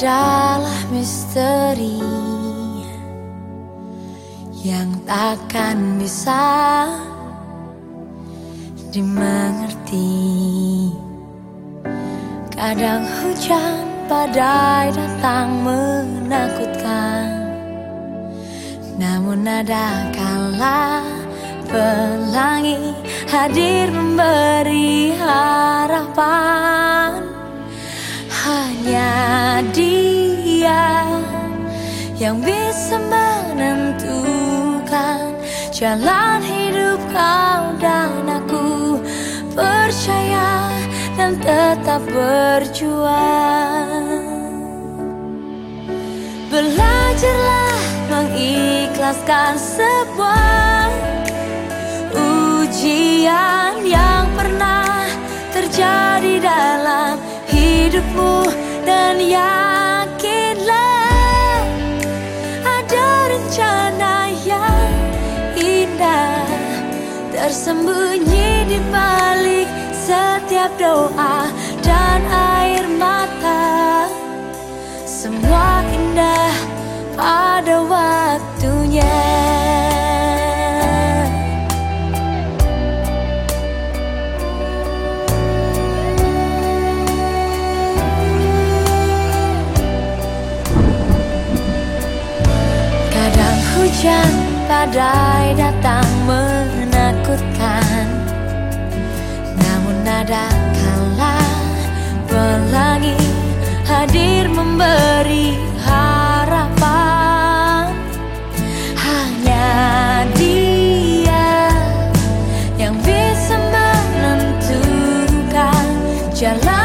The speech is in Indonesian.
adalah misteri yang takkan bisa dimengerti. Kadang hujan badai datang menakutkan, namun ada kala pelangi hadir memberi harapan. Yang bisa menentukan jalan hidup kau dan aku percaya dan tetap berjuang. Belajarlah mengikhlaskan sebuah ujian yang pernah terjadi dalam hidupmu dan yakinlah tersembunyi di balik setiap doa dan air mata. Semua indah pada waktunya. Kadang hujan badai datang ada kala pelangi hadir memberi harapan. Hanya dia yang bisa menentukan jalan